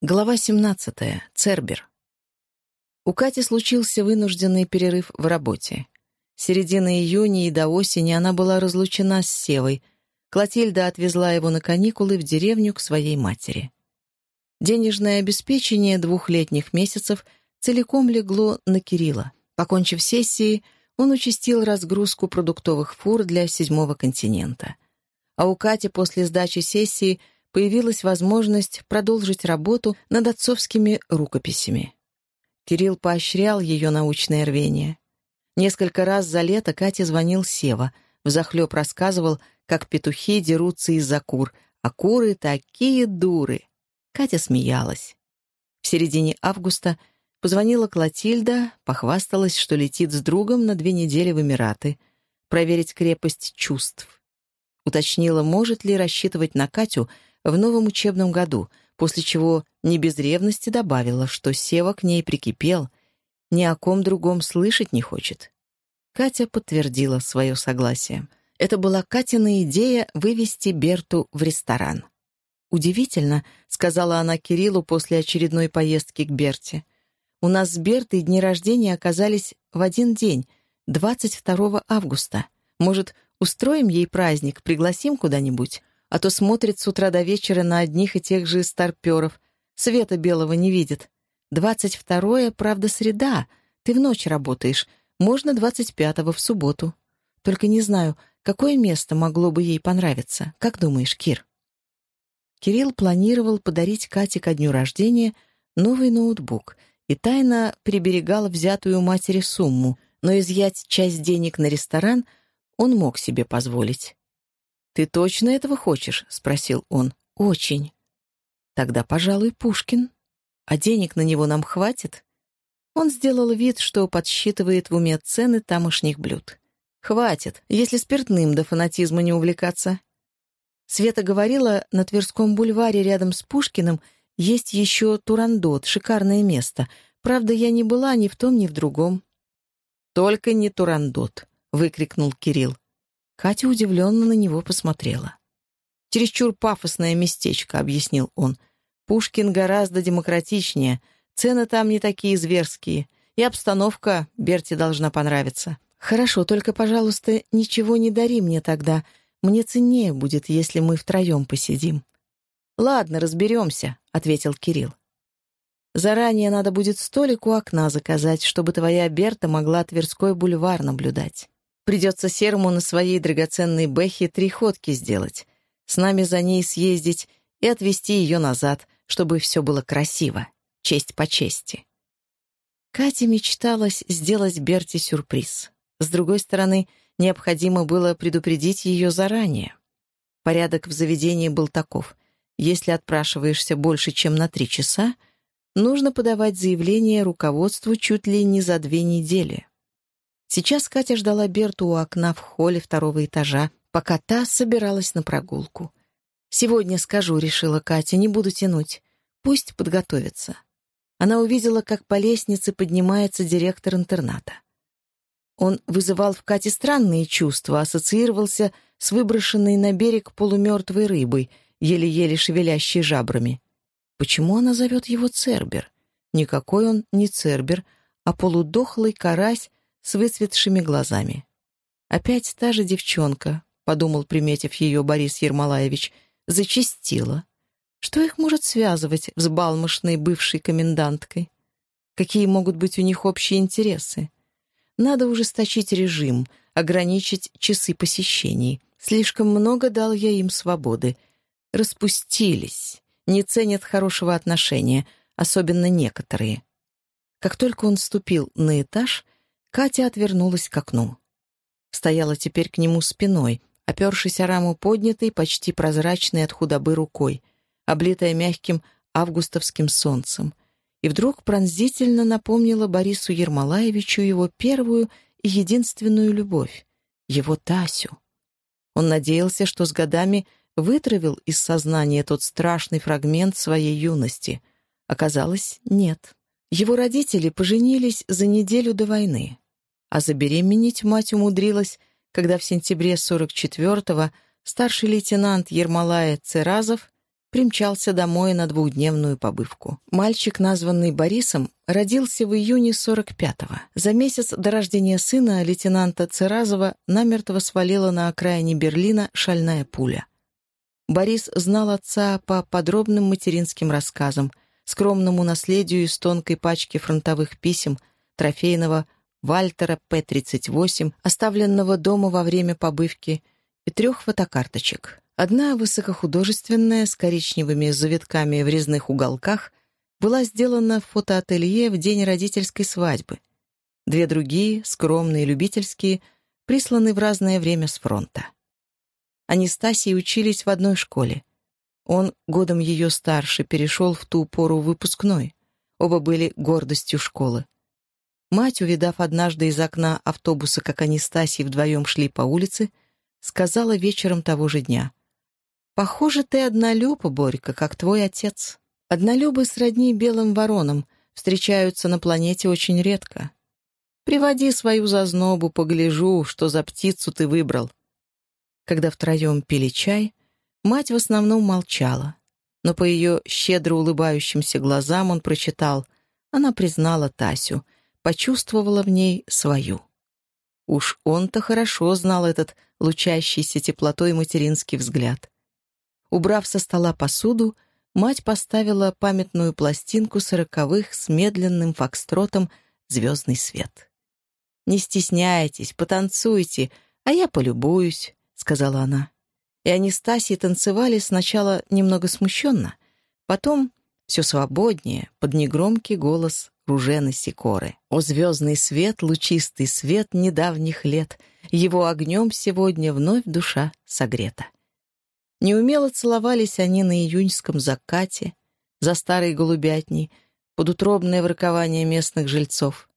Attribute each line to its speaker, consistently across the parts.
Speaker 1: Глава 17. Цербер. У Кати случился вынужденный перерыв в работе. С середины июня и до осени она была разлучена с Севой. Клотильда отвезла его на каникулы в деревню к своей матери. Денежное обеспечение двухлетних месяцев целиком легло на Кирилла. Покончив сессии, он участил разгрузку продуктовых фур для седьмого континента. А у Кати после сдачи сессии – появилась возможность продолжить работу над отцовскими рукописями. Кирилл поощрял ее научное рвение. Несколько раз за лето Кате звонил Сева, взахлеб рассказывал, как петухи дерутся из-за кур, а куры такие дуры. Катя смеялась. В середине августа позвонила Клотильда, похвасталась, что летит с другом на две недели в Эмираты, проверить крепость чувств. Уточнила, может ли рассчитывать на Катю в новом учебном году, после чего не без ревности добавила, что Сева к ней прикипел, ни о ком другом слышать не хочет. Катя подтвердила свое согласие. Это была Катина идея вывести Берту в ресторан. «Удивительно», — сказала она Кириллу после очередной поездки к Берте. «У нас с Бертой дни рождения оказались в один день, 22 августа. Может, устроим ей праздник, пригласим куда-нибудь? А то смотрит с утра до вечера на одних и тех же старперов. Света белого не видит. Двадцать второе, правда, среда. Ты в ночь работаешь. Можно двадцать пятого в субботу. Только не знаю, какое место могло бы ей понравиться. Как думаешь, Кир?» Кирилл планировал подарить Кате ко дню рождения новый ноутбук и тайно приберегал взятую у матери сумму, но изъять часть денег на ресторан он мог себе позволить. «Ты точно этого хочешь?» — спросил он. «Очень». «Тогда, пожалуй, Пушкин. А денег на него нам хватит?» Он сделал вид, что подсчитывает в уме цены тамошних блюд. «Хватит, если спиртным до фанатизма не увлекаться». Света говорила, на Тверском бульваре рядом с Пушкиным есть еще Турандот, шикарное место. Правда, я не была ни в том, ни в другом. «Только не Турандот», — выкрикнул Кирилл. Катя удивленно на него посмотрела. «Чересчур пафосное местечко», — объяснил он. «Пушкин гораздо демократичнее, цены там не такие зверские, и обстановка Берти должна понравиться». «Хорошо, только, пожалуйста, ничего не дари мне тогда. Мне ценнее будет, если мы втроем посидим». «Ладно, разберемся», — ответил Кирилл. «Заранее надо будет столик у окна заказать, чтобы твоя Берта могла Тверской бульвар наблюдать». Придется Серму на своей драгоценной Бэхе три ходки сделать, с нами за ней съездить и отвезти ее назад, чтобы все было красиво, честь по чести. Кате мечталось сделать Берти сюрприз. С другой стороны, необходимо было предупредить ее заранее. Порядок в заведении был таков. Если отпрашиваешься больше, чем на три часа, нужно подавать заявление руководству чуть ли не за две недели. Сейчас Катя ждала Берту у окна в холле второго этажа, пока та собиралась на прогулку. «Сегодня скажу», — решила Катя, — «не буду тянуть. Пусть подготовится». Она увидела, как по лестнице поднимается директор интерната. Он вызывал в Кате странные чувства, ассоциировался с выброшенной на берег полумертвой рыбой, еле-еле шевелящей жабрами. Почему она зовет его Цербер? Никакой он не Цербер, а полудохлый карась с выцветшими глазами. «Опять та же девчонка», — подумал, приметив ее Борис Ермолаевич, — зачастила. Что их может связывать с балмошной бывшей коменданткой? Какие могут быть у них общие интересы? Надо ужесточить режим, ограничить часы посещений. Слишком много дал я им свободы. Распустились, не ценят хорошего отношения, особенно некоторые. Как только он ступил на этаж — Катя отвернулась к окну. Стояла теперь к нему спиной, опершись о раму поднятой, почти прозрачной от худобы рукой, облитая мягким августовским солнцем, и вдруг пронзительно напомнила Борису Ермолаевичу его первую и единственную любовь — его Тасю. Он надеялся, что с годами вытравил из сознания тот страшный фрагмент своей юности. Оказалось, нет. Его родители поженились за неделю до войны, а забеременеть мать умудрилась, когда в сентябре 44-го старший лейтенант Ермолая Церазов примчался домой на двухдневную побывку. Мальчик, названный Борисом, родился в июне 45-го. За месяц до рождения сына лейтенанта Церазова намертво свалила на окраине Берлина шальная пуля. Борис знал отца по подробным материнским рассказам, скромному наследию из тонкой пачки фронтовых писем, трофейного Вальтера П-38, оставленного дома во время побывки, и трех фотокарточек. Одна высокохудожественная, с коричневыми завитками в резных уголках, была сделана в фотоателье в день родительской свадьбы. Две другие, скромные, любительские, присланы в разное время с фронта. Они с Тасей учились в одной школе. Он, годом ее старше, перешел в ту пору выпускной. Оба были гордостью школы. Мать, увидав однажды из окна автобуса, как они с Тасей вдвоем шли по улице, сказала вечером того же дня. «Похоже, ты однолюб, Борька, как твой отец. Однолюбы сродни белым воронам, встречаются на планете очень редко. Приводи свою зазнобу, погляжу, что за птицу ты выбрал». Когда втроем пили чай, мать в основном молчала, но по ее щедро улыбающимся глазам он прочитал, она признала Тасю, почувствовала в ней свою. Уж он-то хорошо знал этот лучащийся теплотой материнский взгляд. Убрав со стола посуду, мать поставила памятную пластинку сороковых с медленным фокстротом «Звездный свет». «Не стесняйтесь, потанцуйте, а я полюбуюсь», — сказала она. И они танцевали сначала немного смущенно, потом все свободнее, под негромкий голос Ружены Сикоры. «О звездный свет, лучистый свет недавних лет, его огнем сегодня вновь душа согрета». Неумело целовались они на июньском закате, за старой голубятней, под утробное воркование местных жильцов.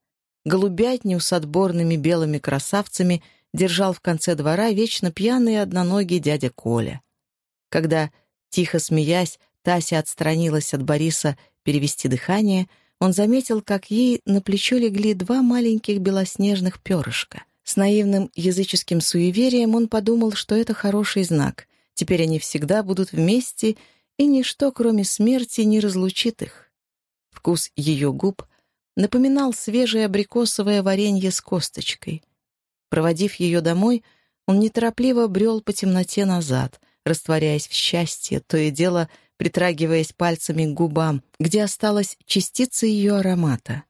Speaker 1: Голубятню с отборными белыми красавцами держал в конце двора вечно пьяный одноногий дядя Коля. Когда, тихо смеясь, Тася отстранилась от Бориса перевести дыхание, он заметил, как ей на плечо легли два маленьких белоснежных перышка. С наивным языческим суеверием он подумал, что это хороший знак. Теперь они всегда будут вместе, и ничто, кроме смерти, не разлучит их. Вкус ее губ напоминал свежее абрикосовое варенье с косточкой. Проводив ее домой, он неторопливо брел по темноте назад, растворяясь в счастье, то и дело притрагиваясь пальцами к губам, где осталась частица ее аромата.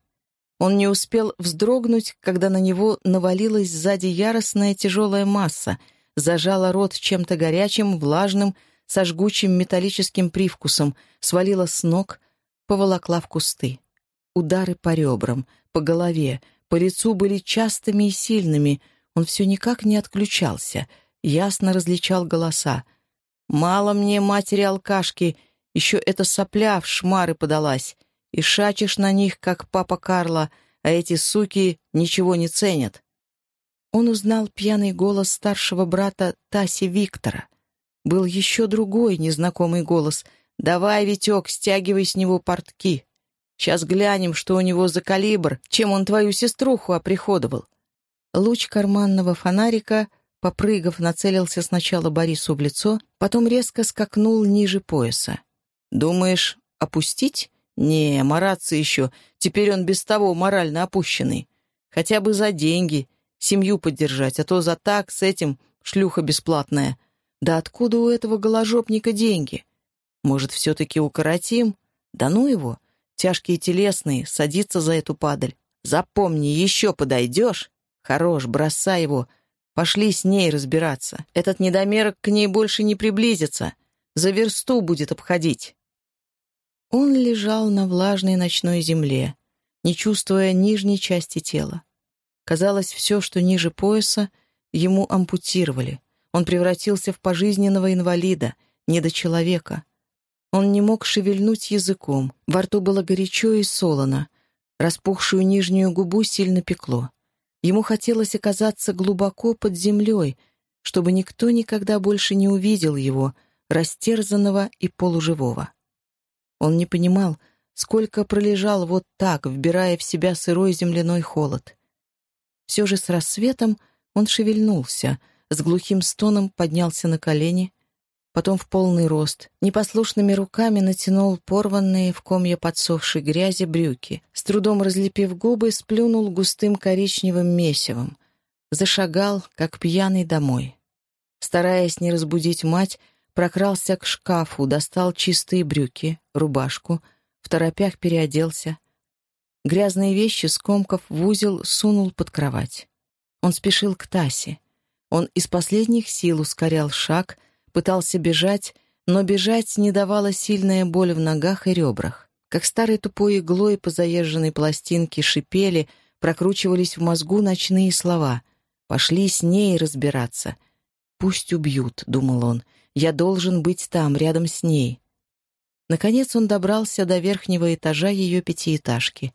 Speaker 1: Он не успел вздрогнуть, когда на него навалилась сзади яростная тяжелая масса — зажала рот чем-то горячим, влажным, со жгучим металлическим привкусом, свалила с ног, поволокла в кусты. Удары по ребрам, по голове, по лицу были частыми и сильными, он все никак не отключался, ясно различал голоса. «Мало мне матери-алкашки, еще эта сопля в шмары подалась, и шачешь на них, как папа Карла, а эти суки ничего не ценят». Он узнал пьяный голос старшего брата Таси Виктора. Был еще другой незнакомый голос. «Давай, Витек, стягивай с него портки. Сейчас глянем, что у него за калибр, чем он твою сеструху оприходовал». Луч карманного фонарика, попрыгав, нацелился сначала Борису в лицо, потом резко скакнул ниже пояса. «Думаешь, опустить? Не, мараться еще. Теперь он без того морально опущенный. Хотя бы за деньги семью поддержать, а то за так с этим шлюха бесплатная. Да откуда у этого голожопника деньги? Может, все-таки укоротим? Да ну его, тяжкие телесные, садиться за эту падаль. Запомни, еще подойдешь? Хорош, бросай его. Пошли с ней разбираться. Этот недомерок к ней больше не приблизится. За версту будет обходить. Он лежал на влажной ночной земле, не чувствуя нижней части тела. Казалось, все, что ниже пояса, ему ампутировали. Он превратился в пожизненного инвалида, недочеловека. Он не мог шевельнуть языком, во рту было горячо и солоно, распухшую нижнюю губу сильно пекло. Ему хотелось оказаться глубоко под землей, чтобы никто никогда больше не увидел его, растерзанного и полуживого. Он не понимал, сколько пролежал вот так, вбирая в себя сырой земляной холод. Все же с рассветом он шевельнулся, с глухим стоном поднялся на колени, потом в полный рост, непослушными руками натянул порванные в комья подсохшей грязи брюки, с трудом разлепив губы, сплюнул густым коричневым месивом, зашагал, как пьяный, домой. Стараясь не разбудить мать, прокрался к шкафу, достал чистые брюки, рубашку, в торопях переоделся. Грязные вещи, скомков в узел, сунул под кровать. Он спешил к Тасе. Он из последних сил ускорял шаг, пытался бежать, но бежать не давала сильная боль в ногах и ребрах. Как старой тупой иглой по заезженной пластинке шипели, прокручивались в мозгу ночные слова. «Пошли с ней разбираться». «Пусть убьют», — думал он, — «я должен быть там, рядом с ней». Наконец он добрался до верхнего этажа ее пятиэтажки.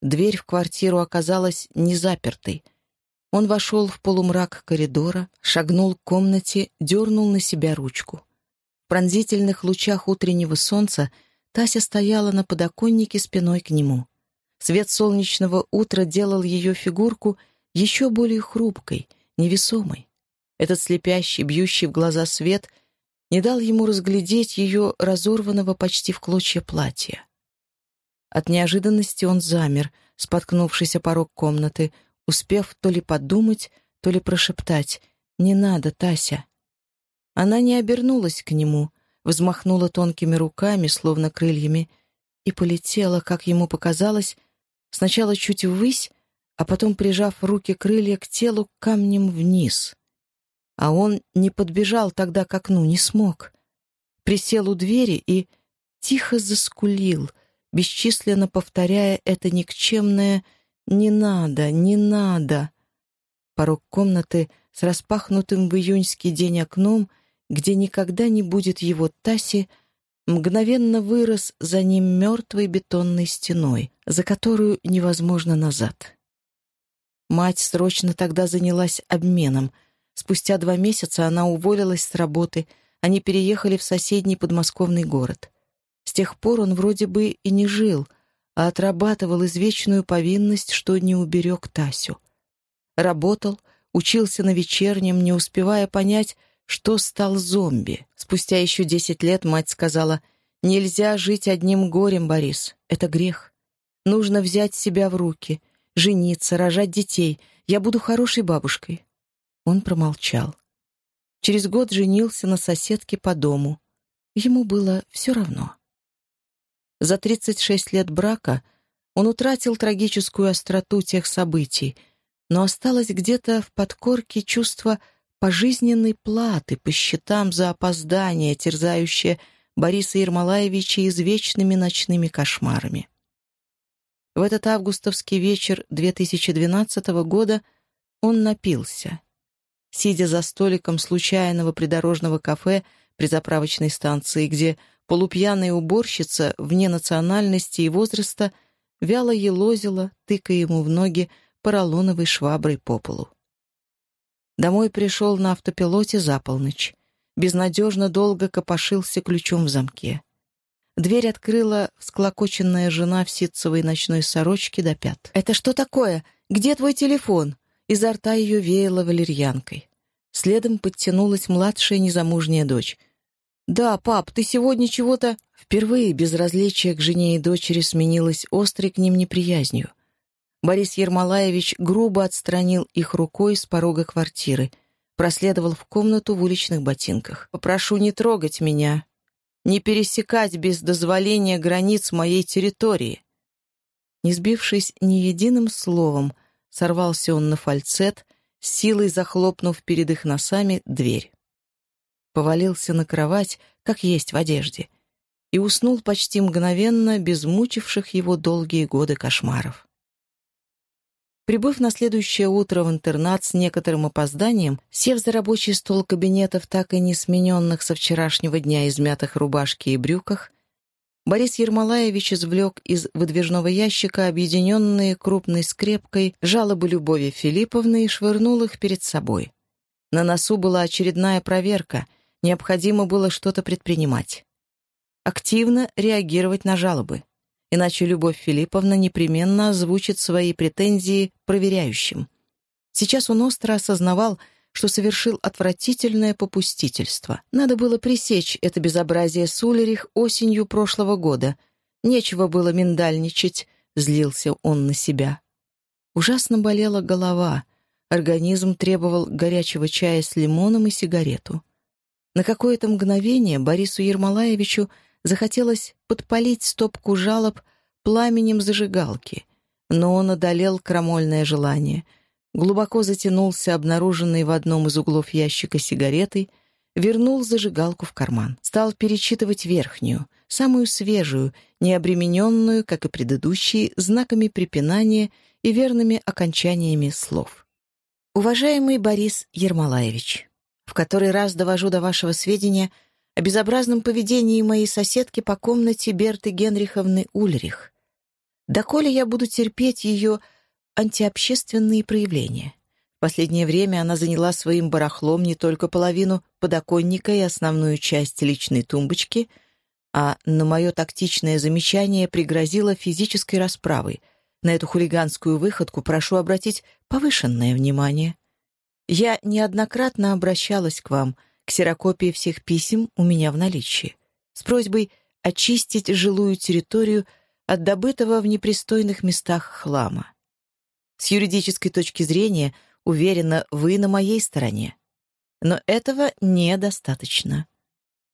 Speaker 1: Дверь в квартиру оказалась не запертой — он вошел в полумрак коридора, шагнул к комнате, дернул на себя ручку. В пронзительных лучах утреннего солнца Тася стояла на подоконнике спиной к нему. Свет солнечного утра делал ее фигурку еще более хрупкой, невесомой. Этот слепящий, бьющий в глаза свет не дал ему разглядеть ее разорванного почти в клочья платья. От неожиданности он замер, споткнувшись о порог комнаты, успев то ли подумать, то ли прошептать «Не надо, Тася». Она не обернулась к нему, взмахнула тонкими руками, словно крыльями, и полетела, как ему показалось, сначала чуть ввысь, а потом, прижав руки крылья к телу, камнем вниз. А он не подбежал тогда к окну, не смог. Присел у двери и тихо заскулил, бесчисленно повторяя это никчемное «Не надо, не надо!» Порог комнаты с распахнутым в июньский день окном, где никогда не будет его Таси, мгновенно вырос за ним мертвой бетонной стеной, за которую невозможно назад. Мать срочно тогда занялась обменом. Спустя два месяца она уволилась с работы, они переехали в соседний подмосковный город. С тех пор он вроде бы и не жил — а отрабатывал извечную повинность, что не уберег Тасю. Работал, учился на вечернем, не успевая понять, что стал зомби. Спустя еще десять лет мать сказала, «Нельзя жить одним горем, Борис, это грех. Нужно взять себя в руки, жениться, рожать детей. Я буду хорошей бабушкой». Он промолчал. Через год женился на соседке по дому. Ему было все равно. За 36 лет брака он утратил трагическую остроту тех событий, но осталось где-то в подкорке чувство пожизненной платы по счетам за опоздание, терзающее Бориса Ермолаевича извечными ночными кошмарами. В этот августовский вечер 2012 года он напился. Сидя за столиком случайного придорожного кафе при заправочной станции, где Полупьяная уборщица, вне национальности и возраста, вяло елозила, тыкая ему в ноги поролоновой шваброй по полу. Домой пришел на автопилоте за полночь. Безнадежно долго копошился ключом в замке. Дверь открыла всклокоченная жена в ситцевой ночной сорочке до пят. «Это что такое? Где твой телефон?» Изо рта ее веяло валерьянкой. Следом подтянулась младшая незамужняя дочь — «Да, пап, ты сегодня чего-то...» Впервые безразличие к жене и дочери сменилось острой к ним неприязнью. Борис Ермолаевич грубо отстранил их рукой с порога квартиры, проследовал в комнату в уличных ботинках. «Попрошу не трогать меня, не пересекать без дозволения границ моей территории». Не сбившись ни единым словом, сорвался он на фальцет, силой захлопнув перед их носами дверь повалился на кровать, как есть в одежде, и уснул почти мгновенно, без мучивших его долгие годы кошмаров. Прибыв на следующее утро в интернат с некоторым опозданием, сев за рабочий стол кабинетов, так и не смененных со вчерашнего дня измятых рубашки и брюках, Борис Ермолаевич извлек из выдвижного ящика объединенные крупной скрепкой жалобы Любови Филипповны и швырнул их перед собой. На носу была очередная проверка — Необходимо было что-то предпринимать. Активно реагировать на жалобы. Иначе Любовь Филипповна непременно озвучит свои претензии проверяющим. Сейчас он остро осознавал, что совершил отвратительное попустительство. Надо было пресечь это безобразие Сулерих осенью прошлого года. Нечего было миндальничать, злился он на себя. Ужасно болела голова. Организм требовал горячего чая с лимоном и сигарету. На какое-то мгновение Борису Ермолаевичу захотелось подпалить стопку жалоб пламенем зажигалки, но он одолел крамольное желание — глубоко затянулся обнаруженный в одном из углов ящика сигаретой, вернул зажигалку в карман, стал перечитывать верхнюю, самую свежую, необремененную, как и предыдущие, знаками препинания и верными окончаниями слов. «Уважаемый Борис Ермолаевич, в который раз довожу до вашего сведения о безобразном поведении моей соседки по комнате Берты Генриховны Ульрих. Доколе я буду терпеть ее антиобщественные проявления. В последнее время она заняла своим барахлом не только половину подоконника и основную часть личной тумбочки, а на мое тактичное замечание пригрозила физической расправой. На эту хулиганскую выходку прошу обратить повышенное внимание. Я неоднократно обращалась к вам, ксерокопии всех писем у меня в наличии, с просьбой очистить жилую территорию от добытого в непристойных местах хлама. С юридической точки зрения, уверена, вы на моей стороне. Но этого недостаточно.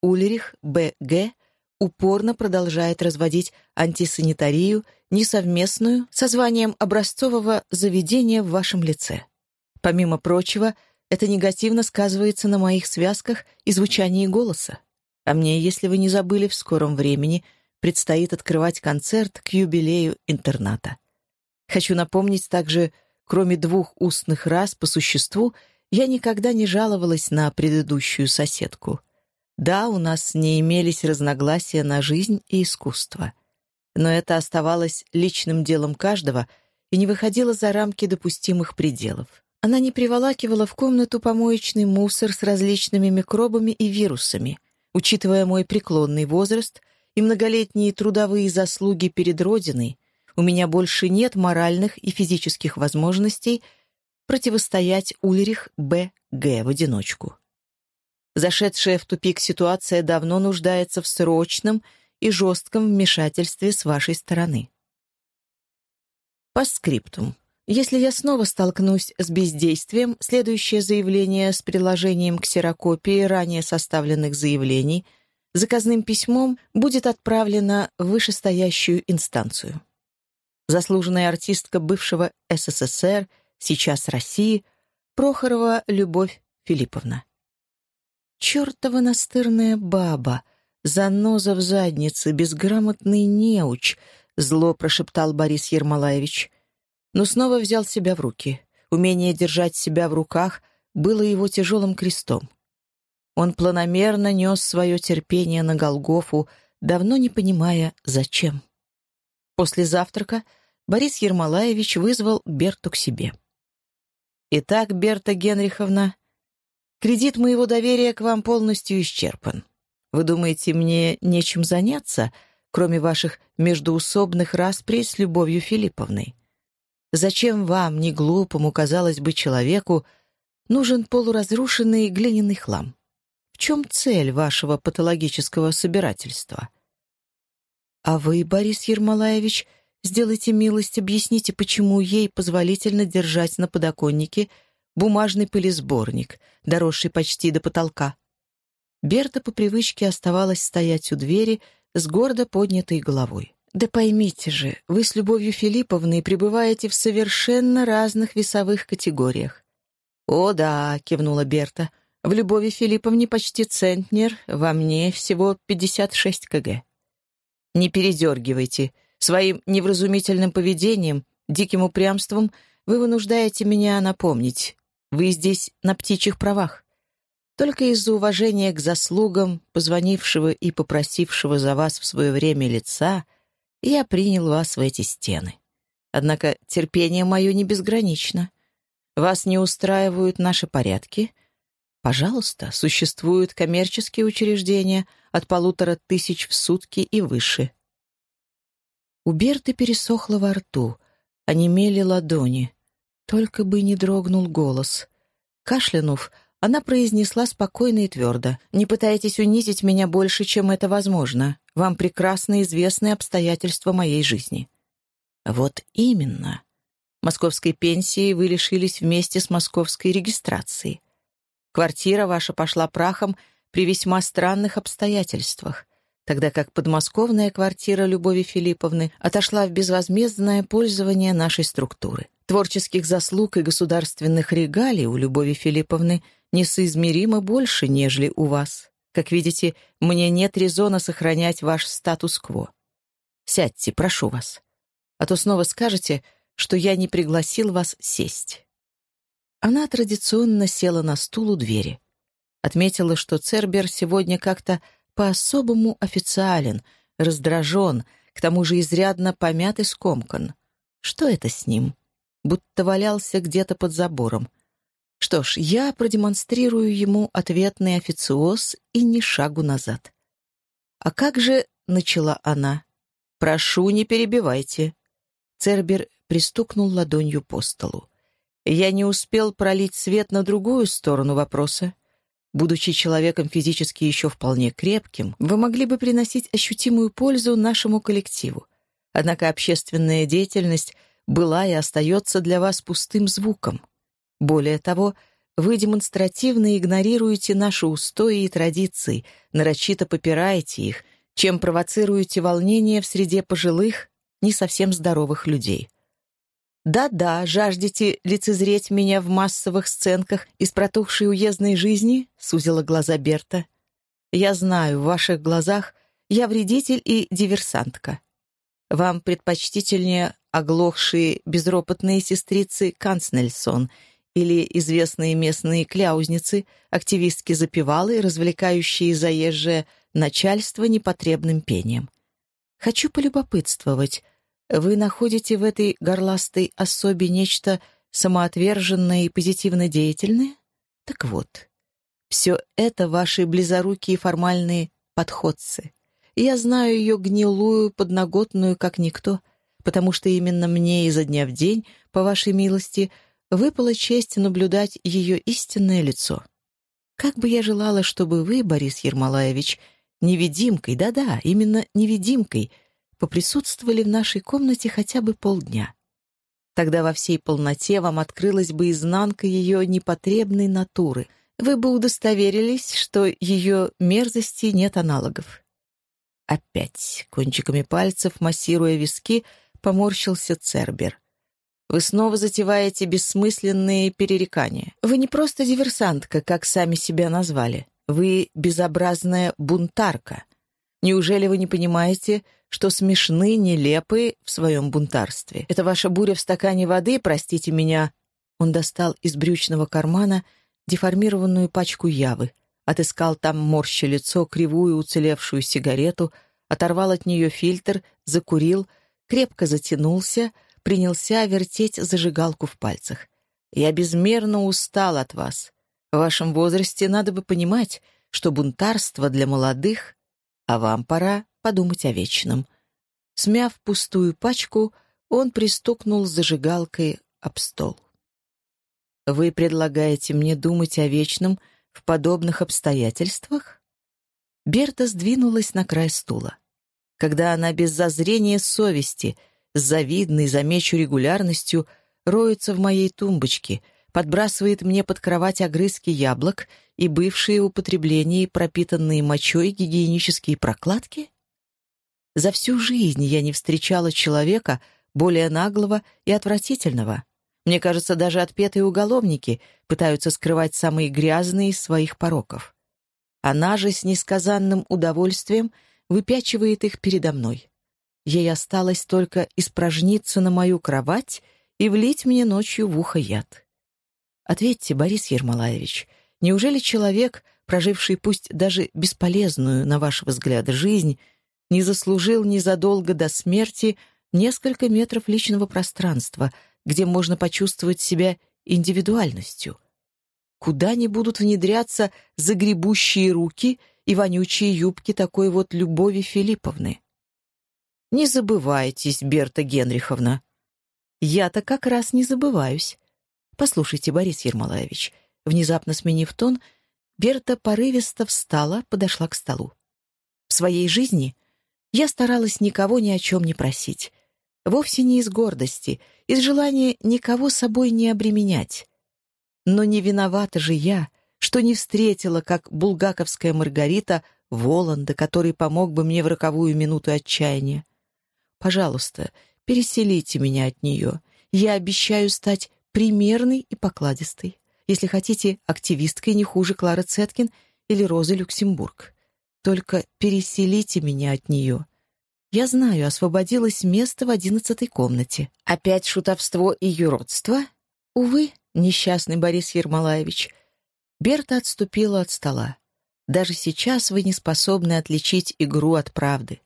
Speaker 1: Ульрих Б.Г. упорно продолжает разводить антисанитарию, несовместную со званием образцового заведения в вашем лице. Помимо прочего, это негативно сказывается на моих связках и звучании голоса. А мне, если вы не забыли, в скором времени предстоит открывать концерт к юбилею интерната. Хочу напомнить также, кроме двух устных раз по существу, я никогда не жаловалась на предыдущую соседку. Да, у нас не имелись разногласия на жизнь и искусство. Но это оставалось личным делом каждого и не выходило за рамки допустимых пределов. Она не приволакивала в комнату помоечный мусор с различными микробами и вирусами. Учитывая мой преклонный возраст и многолетние трудовые заслуги перед Родиной, у меня больше нет моральных и физических возможностей противостоять Ульрих Б. Г. в одиночку. Зашедшая в тупик ситуация давно нуждается в срочном и жестком вмешательстве с вашей стороны. По скриптум. Если я снова столкнусь с бездействием, следующее заявление с приложением ксерокопии ранее составленных заявлений заказным письмом будет отправлено в вышестоящую инстанцию заслуженная артистка бывшего СССР, сейчас России, Прохорова Любовь Филипповна. «Чертова настырная баба, заноза в заднице, безграмотный неуч», зло прошептал Борис Ермолаевич. Но снова взял себя в руки. Умение держать себя в руках было его тяжелым крестом. Он планомерно нес свое терпение на Голгофу, давно не понимая, зачем. После завтрака Борис Ермолаевич вызвал Берту к себе. «Итак, Берта Генриховна, кредит моего доверия к вам полностью исчерпан. Вы думаете, мне нечем заняться, кроме ваших междуусобных расприй с Любовью Филипповной? Зачем вам, не глупому, казалось бы, человеку, нужен полуразрушенный глиняный хлам? В чем цель вашего патологического собирательства?» «А вы, Борис Ермолаевич, — Сделайте милость, объясните, почему ей позволительно держать на подоконнике бумажный пылесборник, доросший почти до потолка. Берта по привычке оставалась стоять у двери с гордо поднятой головой. «Да поймите же, вы с Любовью Филипповной пребываете в совершенно разных весовых категориях». «О да», — кивнула Берта, — «в Любови Филипповне почти центнер, во мне всего 56 кг». «Не передергивайте», Своим невразумительным поведением, диким упрямством вы вынуждаете меня напомнить. Вы здесь на птичьих правах. Только из-за уважения к заслугам, позвонившего и попросившего за вас в свое время лица, я принял вас в эти стены. Однако терпение мое не безгранично. Вас не устраивают наши порядки? Пожалуйста, существуют коммерческие учреждения от полутора тысяч в сутки и выше. У Берты пересохло во рту, онемели ладони. Только бы не дрогнул голос. кашлянув, она произнесла спокойно и твердо. «Не пытайтесь унизить меня больше, чем это возможно. Вам прекрасно известны обстоятельства моей жизни». «Вот именно. Московской пенсии вы лишились вместе с московской регистрацией. Квартира ваша пошла прахом при весьма странных обстоятельствах, тогда как подмосковная квартира Любови Филипповны отошла в безвозмездное пользование нашей структуры. Творческих заслуг и государственных регалий у Любови Филипповны – несоизмеримо больше, нежели у вас. Как видите, мне нет резона сохранять ваш статус-кво. Сядьте, прошу вас. А то снова скажете, что я не пригласил вас сесть». Она традиционно села на стул у двери. Отметила, что Цербер сегодня как-то по-особому официален, раздражен, к тому же изрядно помят и скомкан. Что это с ним? Будто валялся где-то под забором. Что ж, я продемонстрирую ему ответный официоз и ни шагу назад. «А как же...» — начала она. «Прошу, не перебивайте». Цербер пристукнул ладонью по столу. Я не успел пролить свет на другую сторону вопроса. Будучи человеком физически еще вполне крепким, вы могли бы приносить ощутимую пользу нашему коллективу. Однако общественная деятельность была и остается для вас пустым звуком. Более того, вы демонстративно игнорируете наши устои и традиции, нарочито попираете их, чем провоцируете волнение в среде пожилых, не совсем здоровых людей. «Да-да, жаждете лицезреть меня в массовых сценках из протухшей уездной жизни?» — сузила глаза Берта. «Я знаю, в ваших глазах я вредитель и диверсантка. Вам предпочтительнее оглохшие безропотные сестрицы Канцнельсон — или известные местные кляузницы, активистки-запевалы, развлекающие заезжее начальство непотребным пением. Хочу полюбопытствовать. Вы находите в этой горластой особе нечто самоотверженное и позитивно деятельное? Так вот, все это ваши близорукие формальные подходцы. Я знаю ее гнилую, подноготную, как никто, потому что именно мне изо дня в день, по вашей милости, — выпала честь наблюдать ее истинное лицо. Как бы я желала, чтобы вы, Борис Ермолаевич, невидимкой, да-да, именно невидимкой, поприсутствовали в нашей комнате хотя бы полдня. Тогда во всей полноте вам открылась бы изнанка ее непотребной натуры. Вы бы удостоверились, что ее мерзости нет аналогов. Опять, кончиками пальцев, массируя виски, поморщился Цербер. Вы снова затеваете бессмысленные перерекания. Вы не просто диверсантка, как сами себя назвали. Вы безобразная бунтарка. Неужели вы не понимаете, что смешны, нелепы в своем бунтарстве? Это ваша буря в стакане воды, простите меня. Он достал из брючного кармана деформированную пачку явы, отыскал там морще лицо, кривую уцелевшую сигарету, оторвал от нее фильтр, закурил, крепко затянулся — принялся вертеть зажигалку в пальцах. «Я безмерно устал от вас. В вашем возрасте надо бы понимать, что бунтарство для молодых, а вам пора подумать о вечном». Смяв пустую пачку, он пристукнул зажигалкой об стол. «Вы предлагаете мне думать о вечном в подобных обстоятельствах?» Берта сдвинулась на край стула. Когда она без зазрения совести — с завидной, замечу, регулярностью роется в моей тумбочке, подбрасывает мне под кровать огрызки яблок и бывшие в употреблении пропитанные мочой гигиенические прокладки? За всю жизнь я не встречала человека более наглого и отвратительного. Мне кажется, даже отпетые уголовники пытаются скрывать самые грязные из своих пороков. Она же с несказанным удовольствием выпячивает их передо мной. Ей осталось только испражниться на мою кровать и влить мне ночью в ухо яд. Ответьте, Борис Ермолаевич, неужели человек, проживший пусть даже бесполезную, на ваш взгляд, жизнь, не заслужил незадолго до смерти несколько метров личного пространства, где можно почувствовать себя индивидуальностью? Куда не будут внедряться загребущие руки и вонючие юбки такой вот Любови Филипповны? Не забывайтесь, Берта Генриховна. Я-то как раз не забываюсь. Послушайте, Борис Ермолаевич, Внезапно сменив тон, Берта порывисто встала, подошла к столу. В своей жизни я старалась никого ни о чем не просить. Вовсе не из гордости, из желания никого собой не обременять. Но не виновата же я, что не встретила, как булгаковская Маргарита, Воланда, который помог бы мне в роковую минуту отчаяния. Пожалуйста, переселите меня от нее. Я обещаю стать примерной и покладистой. Если хотите, активисткой не хуже Клары Цеткин или Розы Люксембург. Только переселите меня от нее. Я знаю, освободилось место в одиннадцатой комнате. Опять шутовство и юродство? Увы, несчастный Борис Ермолаевич. Берта отступила от стола. Даже сейчас вы не способны отличить игру от правды.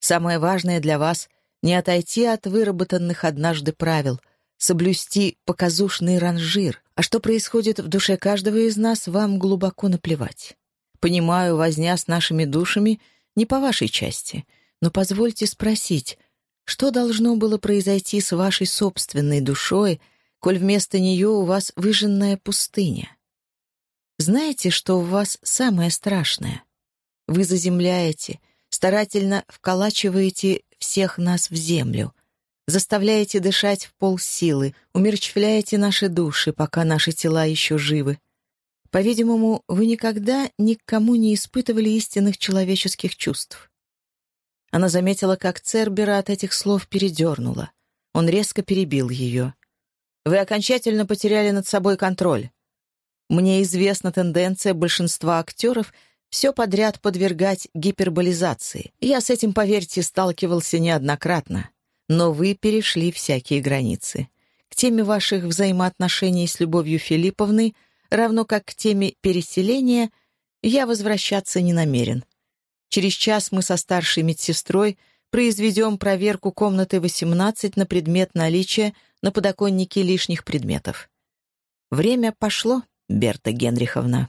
Speaker 1: Самое важное для вас — не отойти от выработанных однажды правил, соблюсти показушный ранжир, а что происходит в душе каждого из нас, вам глубоко наплевать. Понимаю, возня с нашими душами не по вашей части, но позвольте спросить, что должно было произойти с вашей собственной душой, коль вместо нее у вас выжженная пустыня? Знаете, что у вас самое страшное? Вы заземляете, старательно вколачиваете всех нас в землю, заставляете дышать в полсилы, умерчвляете наши души, пока наши тела еще живы. По-видимому, вы никогда никому не испытывали истинных человеческих чувств. Она заметила, как Цербера от этих слов передернула. Он резко перебил ее. «Вы окончательно потеряли над собой контроль. Мне известна тенденция большинства актеров — все подряд подвергать гиперболизации. Я с этим, поверьте, сталкивался неоднократно. Но вы перешли всякие границы. К теме ваших взаимоотношений с Любовью Филипповной, равно как к теме переселения, я возвращаться не намерен. Через час мы со старшей медсестрой произведем проверку комнаты 18 на предмет наличия на подоконнике лишних предметов. Время пошло, Берта Генриховна.